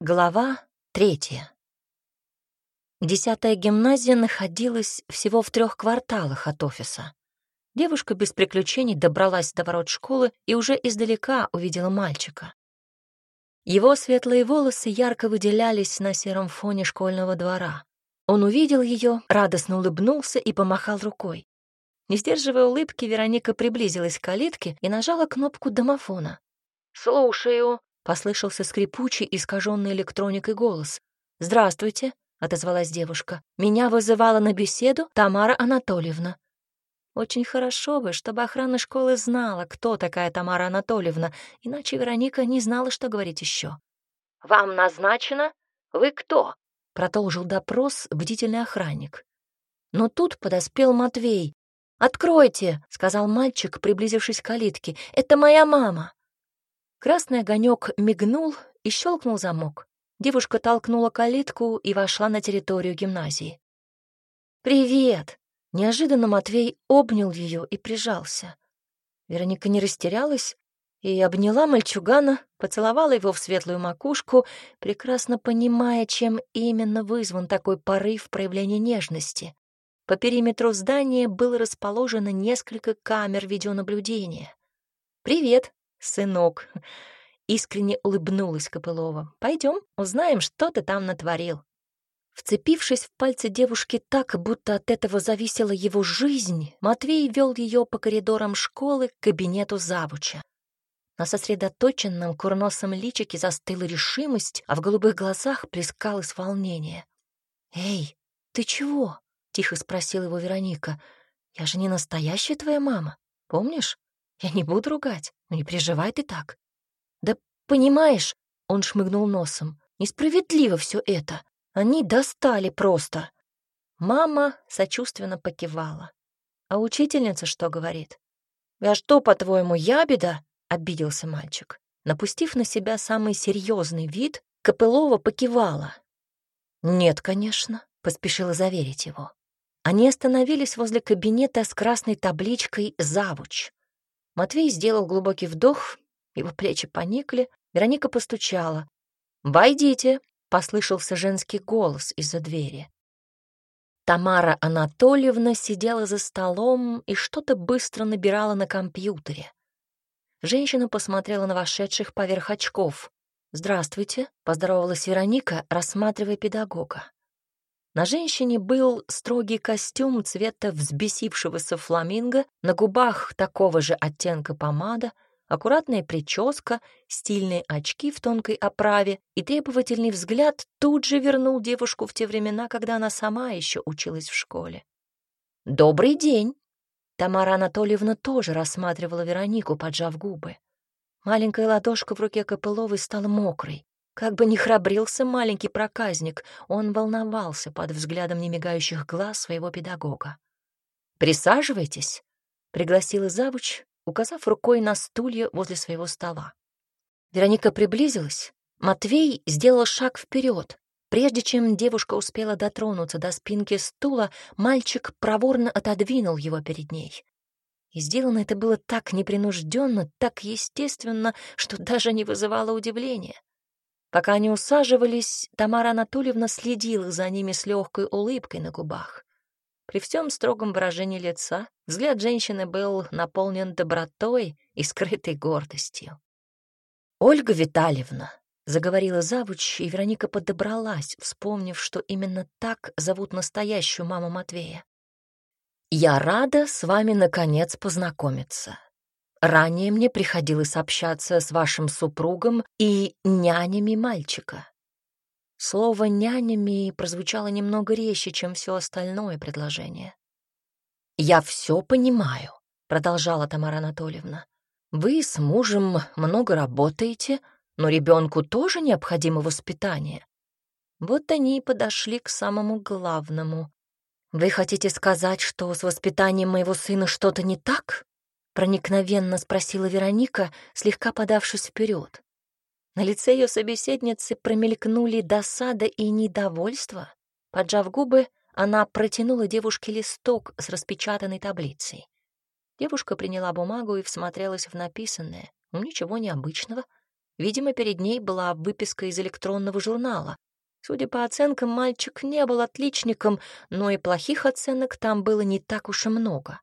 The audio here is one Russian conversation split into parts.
Глава третья. Десятая гимназия находилась всего в трех кварталах от офиса. Девушка без приключений добралась до ворот школы и уже издалека увидела мальчика. Его светлые волосы ярко выделялись на сером фоне школьного двора. Он увидел ее, радостно улыбнулся и помахал рукой. Не сдерживая улыбки, Вероника приблизилась к калитке и нажала кнопку домофона. «Слушаю», Послышался скрипучий, искаженный электроникой голос. «Здравствуйте», — отозвалась девушка. «Меня вызывала на беседу Тамара Анатольевна». Очень хорошо бы, чтобы охрана школы знала, кто такая Тамара Анатольевна, иначе Вероника не знала, что говорить еще. «Вам назначено? Вы кто?» — продолжил допрос бдительный охранник. Но тут подоспел Матвей. «Откройте!» — сказал мальчик, приблизившись к калитке. «Это моя мама!» Красный огонек мигнул и щелкнул замок. Девушка толкнула калитку и вошла на территорию гимназии. «Привет!» Неожиданно Матвей обнял ее и прижался. Вероника не растерялась и обняла мальчугана, поцеловала его в светлую макушку, прекрасно понимая, чем именно вызван такой порыв проявления нежности. По периметру здания было расположено несколько камер видеонаблюдения. «Привет!» Сынок», — искренне улыбнулась Копылова. «Пойдем, узнаем, что ты там натворил». Вцепившись в пальцы девушки так, будто от этого зависела его жизнь, Матвей вел ее по коридорам школы к кабинету завуча. На сосредоточенном курносом личике застыла решимость, а в голубых глазах плескалось волнение. «Эй, ты чего?» — тихо спросила его Вероника. «Я же не настоящая твоя мама, помнишь? Я не буду ругать, но не переживай ты так. Да понимаешь, он шмыгнул носом, несправедливо все это. Они достали просто. Мама сочувственно покивала. А учительница что говорит? «А что, по-твоему, я беда?» — обиделся мальчик. Напустив на себя самый серьезный вид, Копылова покивала. «Нет, конечно», — поспешила заверить его. Они остановились возле кабинета с красной табличкой «Завуч». Матвей сделал глубокий вдох, его плечи поникли, Вероника постучала. «Войдите!» — послышался женский голос из-за двери. Тамара Анатольевна сидела за столом и что-то быстро набирала на компьютере. Женщина посмотрела на вошедших поверх очков. «Здравствуйте», — поздоровалась Вероника, рассматривая педагога. На женщине был строгий костюм цвета взбесившегося фламинго, на губах такого же оттенка помада, аккуратная прическа, стильные очки в тонкой оправе и требовательный взгляд тут же вернул девушку в те времена, когда она сама еще училась в школе. «Добрый день!» Тамара Анатольевна тоже рассматривала Веронику, поджав губы. Маленькая ладошка в руке Копыловой стала мокрой. Как бы ни храбрился маленький проказник, он волновался под взглядом немигающих глаз своего педагога. «Присаживайтесь», — пригласила завуч, указав рукой на стулья возле своего стола. Вероника приблизилась. Матвей сделал шаг вперед. Прежде чем девушка успела дотронуться до спинки стула, мальчик проворно отодвинул его перед ней. И сделано это было так непринужденно, так естественно, что даже не вызывало удивления. Пока они усаживались, Тамара Анатольевна следила за ними с легкой улыбкой на губах. При всем строгом выражении лица взгляд женщины был наполнен добротой и скрытой гордостью. «Ольга Витальевна», — заговорила завуч, и Вероника подобралась, вспомнив, что именно так зовут настоящую маму Матвея. «Я рада с вами, наконец, познакомиться. Ранее мне приходилось общаться с вашим супругом и нянями мальчика. Слово «нянями» прозвучало немного резче, чем все остальное предложение. «Я все понимаю», — продолжала Тамара Анатольевна. «Вы с мужем много работаете, но ребенку тоже необходимо воспитание». Вот они и подошли к самому главному. «Вы хотите сказать, что с воспитанием моего сына что-то не так?» Проникновенно спросила Вероника, слегка подавшись вперед. На лице ее собеседницы промелькнули досада и недовольство. Поджав губы, она протянула девушке листок с распечатанной таблицей. Девушка приняла бумагу и всмотрелась в написанное. Ну, ничего необычного. Видимо, перед ней была выписка из электронного журнала. Судя по оценкам, мальчик не был отличником, но и плохих оценок там было не так уж и много.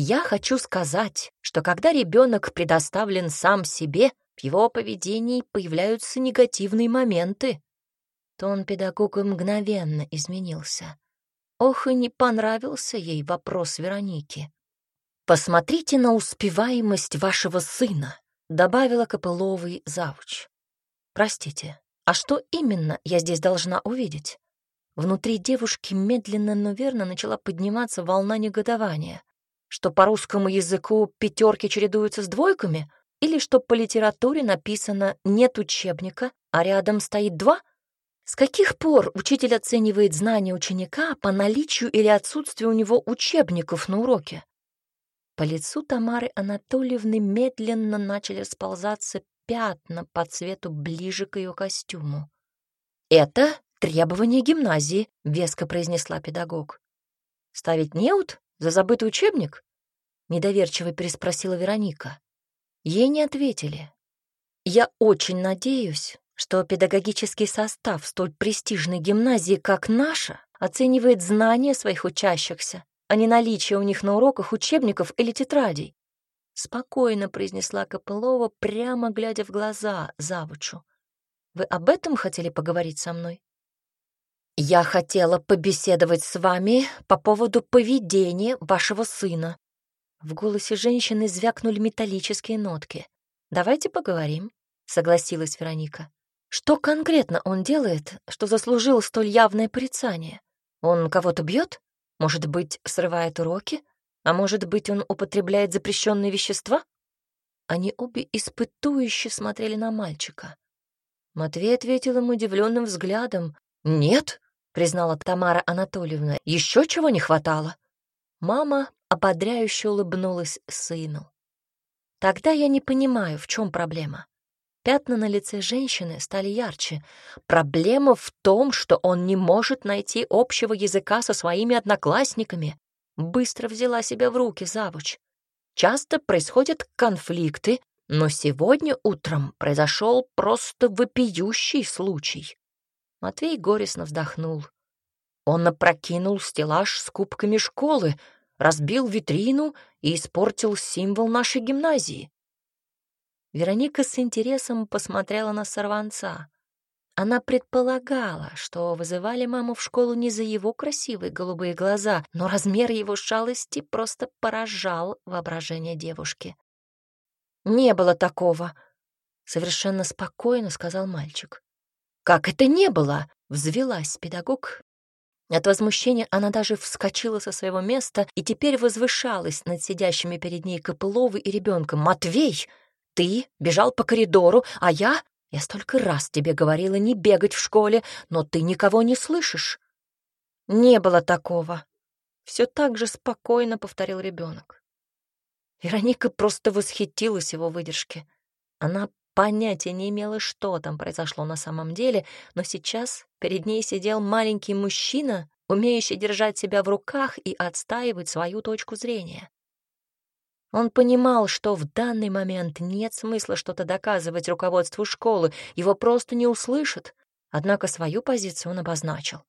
Я хочу сказать, что когда ребенок предоставлен сам себе, в его поведении появляются негативные моменты. Тон педагога мгновенно изменился. Ох, и не понравился ей вопрос Вероники. «Посмотрите на успеваемость вашего сына», — добавила Копыловый завуч. «Простите, а что именно я здесь должна увидеть?» Внутри девушки медленно, но верно начала подниматься волна негодования что по русскому языку пятерки чередуются с двойками, или что по литературе написано «нет учебника», а рядом стоит два? С каких пор учитель оценивает знания ученика по наличию или отсутствию у него учебников на уроке? По лицу Тамары Анатольевны медленно начали расползаться пятна по цвету ближе к ее костюму. «Это требование гимназии», — веско произнесла педагог. «Ставить неуд за забытый учебник?» — недоверчиво переспросила Вероника. Ей не ответили. «Я очень надеюсь, что педагогический состав столь престижной гимназии, как наша, оценивает знания своих учащихся, а не наличие у них на уроках учебников или тетрадей», — спокойно произнесла Копылова, прямо глядя в глаза завучу. «Вы об этом хотели поговорить со мной?» «Я хотела побеседовать с вами по поводу поведения вашего сына». В голосе женщины звякнули металлические нотки. «Давайте поговорим», — согласилась Вероника. «Что конкретно он делает, что заслужил столь явное порицание? Он кого-то бьет? Может быть, срывает уроки? А может быть, он употребляет запрещенные вещества?» Они обе испытующе смотрели на мальчика. Матвей ответил им удивленным взглядом. «Нет, признала Тамара Анатольевна. Еще чего не хватало. Мама ободряюще улыбнулась сыну. Тогда я не понимаю, в чем проблема. Пятна на лице женщины стали ярче. Проблема в том, что он не может найти общего языка со своими одноклассниками. Быстро взяла себя в руки завуч. Часто происходят конфликты, но сегодня утром произошел просто вопиющий случай. Матвей горестно вздохнул. Он опрокинул стеллаж с кубками школы, разбил витрину и испортил символ нашей гимназии. Вероника с интересом посмотрела на сорванца. Она предполагала, что вызывали маму в школу не за его красивые голубые глаза, но размер его шалости просто поражал воображение девушки. «Не было такого», — совершенно спокойно сказал мальчик. «Как это не было?» — взвелась педагог. От возмущения она даже вскочила со своего места и теперь возвышалась над сидящими перед ней Копыловой и ребенком. «Матвей, ты бежал по коридору, а я... Я столько раз тебе говорила не бегать в школе, но ты никого не слышишь». «Не было такого», — все так же спокойно повторил ребенок. Вероника просто восхитилась его выдержке. Она Понятия не имела, что там произошло на самом деле, но сейчас перед ней сидел маленький мужчина, умеющий держать себя в руках и отстаивать свою точку зрения. Он понимал, что в данный момент нет смысла что-то доказывать руководству школы, его просто не услышат, однако свою позицию он обозначил.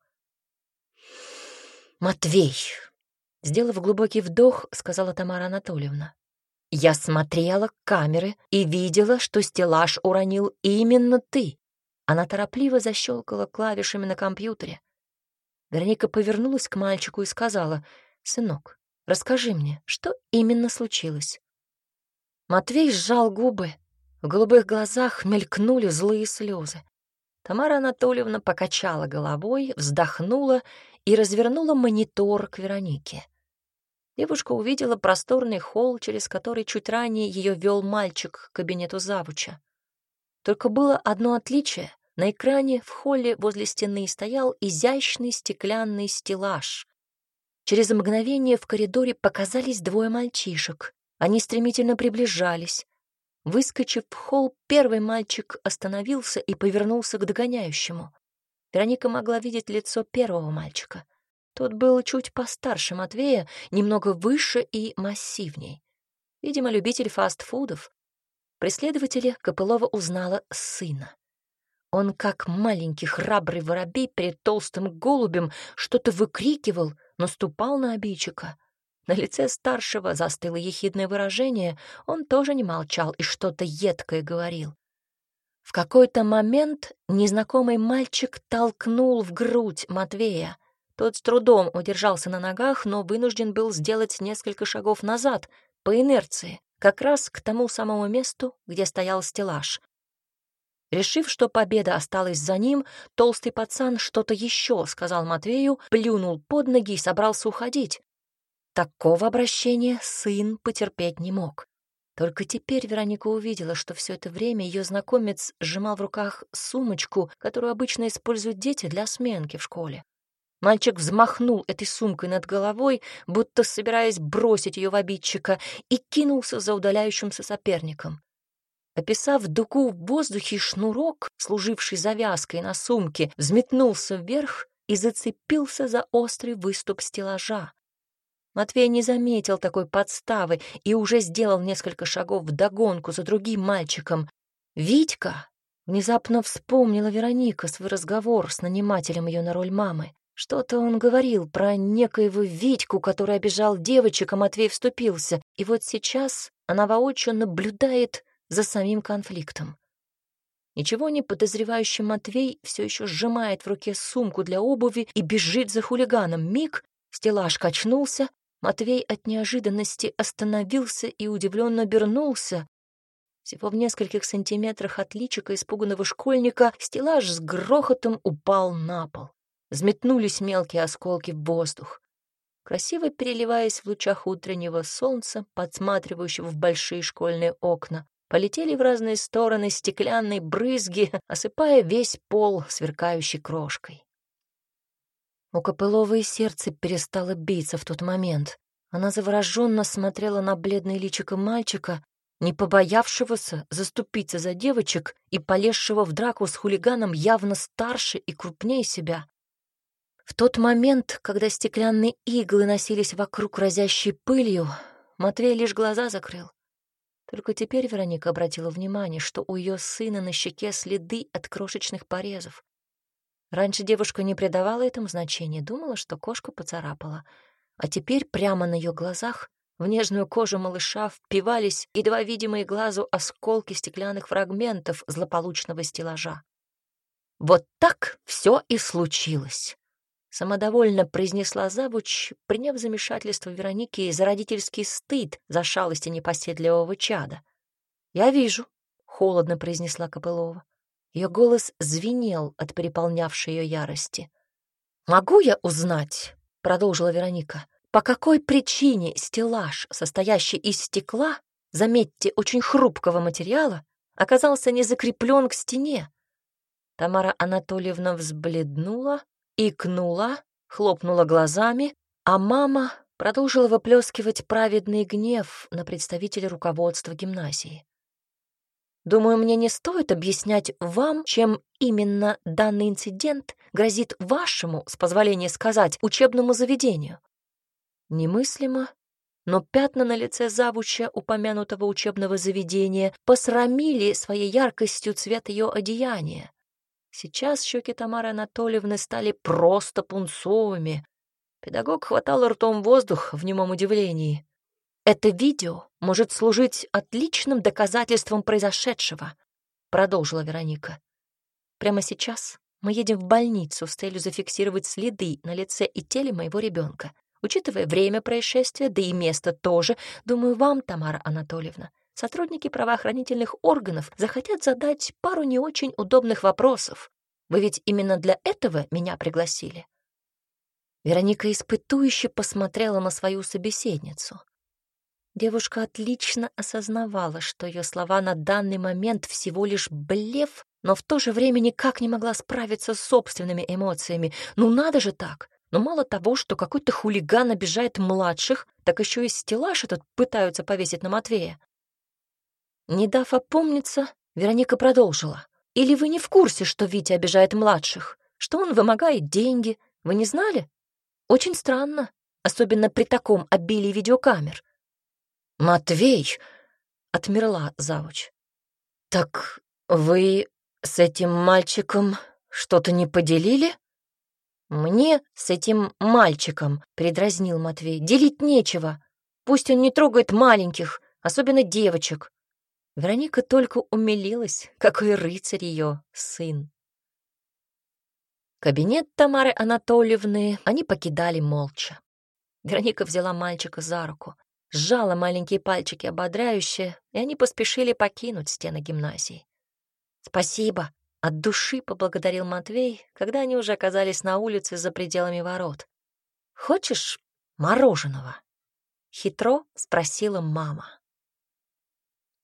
«Матвей!» — сделав глубокий вдох, сказала Тамара Анатольевна. Я смотрела камеры и видела, что стеллаж уронил именно ты. Она торопливо защелкала клавишами на компьютере. Вероника повернулась к мальчику и сказала, «Сынок, расскажи мне, что именно случилось?» Матвей сжал губы. В голубых глазах мелькнули злые слезы. Тамара Анатольевна покачала головой, вздохнула и развернула монитор к Веронике девушка увидела просторный холл, через который чуть ранее ее вел мальчик к кабинету завуча. Только было одно отличие. На экране в холле возле стены стоял изящный стеклянный стеллаж. Через мгновение в коридоре показались двое мальчишек. Они стремительно приближались. Выскочив в холл, первый мальчик остановился и повернулся к догоняющему. Вероника могла видеть лицо первого мальчика — тот был чуть постарше Матвея, немного выше и массивней. Видимо, любитель фастфудов. преследователе Копылова узнала сына. Он, как маленький храбрый воробей перед толстым голубем, что-то выкрикивал, наступал на обидчика. На лице старшего застыло ехидное выражение, он тоже не молчал и что-то едкое говорил. В какой-то момент незнакомый мальчик толкнул в грудь Матвея. Тот с трудом удержался на ногах, но вынужден был сделать несколько шагов назад, по инерции, как раз к тому самому месту, где стоял стеллаж. Решив, что победа осталась за ним, толстый пацан что-то еще сказал Матвею, плюнул под ноги и собрался уходить. Такого обращения сын потерпеть не мог. Только теперь Вероника увидела, что все это время ее знакомец сжимал в руках сумочку, которую обычно используют дети для сменки в школе. Мальчик взмахнул этой сумкой над головой, будто собираясь бросить ее в обидчика, и кинулся за удаляющимся соперником. Описав дугу в воздухе, шнурок, служивший завязкой на сумке, взметнулся вверх и зацепился за острый выступ стеллажа. Матвей не заметил такой подставы и уже сделал несколько шагов вдогонку за другим мальчиком. «Витька!» — внезапно вспомнила Вероника свой разговор с нанимателем ее на роль мамы. Что-то он говорил про некоего Витьку, который обижал девочек, а Матвей вступился. И вот сейчас она воочию наблюдает за самим конфликтом. Ничего не подозревающий Матвей все еще сжимает в руке сумку для обуви и бежит за хулиганом. Миг, стеллаж качнулся, Матвей от неожиданности остановился и удивленно обернулся. Всего в нескольких сантиметрах от личика испуганного школьника стеллаж с грохотом упал на пол. Взметнулись мелкие осколки в воздух. Красиво переливаясь в лучах утреннего солнца, подсматривающего в большие школьные окна, полетели в разные стороны стеклянные брызги, осыпая весь пол сверкающей крошкой. У Копыловой сердце перестало биться в тот момент. Она завороженно смотрела на бледное личико мальчика, не побоявшегося заступиться за девочек и полезшего в драку с хулиганом явно старше и крупнее себя. В тот момент, когда стеклянные иглы носились вокруг разящей пылью, Матвей лишь глаза закрыл. Только теперь Вероника обратила внимание, что у ее сына на щеке следы от крошечных порезов. Раньше девушка не придавала этому значения, думала, что кошка поцарапала. А теперь прямо на ее глазах в нежную кожу малыша впивались едва видимые глазу осколки стеклянных фрагментов злополучного стеллажа. Вот так все и случилось. Самодовольно произнесла завуч, приняв замешательство Вероники за родительский стыд за шалости непоседливого чада. «Я вижу», — холодно произнесла Копылова. Ее голос звенел от переполнявшей ее ярости. «Могу я узнать?» — продолжила Вероника. «По какой причине стеллаж, состоящий из стекла, заметьте, очень хрупкого материала, оказался не закреплен к стене?» Тамара Анатольевна взбледнула, икнула, хлопнула глазами, а мама продолжила выплескивать праведный гнев на представителя руководства гимназии. Думаю, мне не стоит объяснять вам, чем именно данный инцидент грозит вашему, с позволения сказать, учебному заведению. Немыслимо, но пятна на лице завуча упомянутого учебного заведения посрамили своей яркостью цвет ее одеяния. Сейчас щеки Тамары Анатольевны стали просто пунцовыми. Педагог хватал ртом воздух в немом удивлении. Это видео может служить отличным доказательством произошедшего, продолжила Вероника. Прямо сейчас мы едем в больницу с целью зафиксировать следы на лице и теле моего ребенка. Учитывая время происшествия, да и место тоже, думаю, вам, Тамара Анатольевна, сотрудники правоохранительных органов захотят задать пару не очень удобных вопросов. Вы ведь именно для этого меня пригласили. Вероника испытующе посмотрела на свою собеседницу. Девушка отлично осознавала, что ее слова на данный момент всего лишь блеф, но в то же время никак не могла справиться с собственными эмоциями. Ну надо же так! Но мало того, что какой-то хулиган обижает младших, так еще и стеллаж этот пытаются повесить на Матвея. Не дав опомниться, Вероника продолжила. «Или вы не в курсе, что Витя обижает младших? Что он вымогает деньги? Вы не знали? Очень странно, особенно при таком обилии видеокамер. «Матвей!» — отмерла завуч. «Так вы с этим мальчиком что-то не поделили?» «Мне с этим мальчиком», — предразнил Матвей, — «делить нечего. Пусть он не трогает маленьких, особенно девочек». Вероника только умилилась, какой рыцарь ее сын. Кабинет Тамары Анатольевны они покидали молча. Вероника взяла мальчика за руку, сжала маленькие пальчики ободряюще, и они поспешили покинуть стены гимназии. «Спасибо», — от души поблагодарил Матвей, когда они уже оказались на улице за пределами ворот. «Хочешь мороженого?» — хитро спросила мама.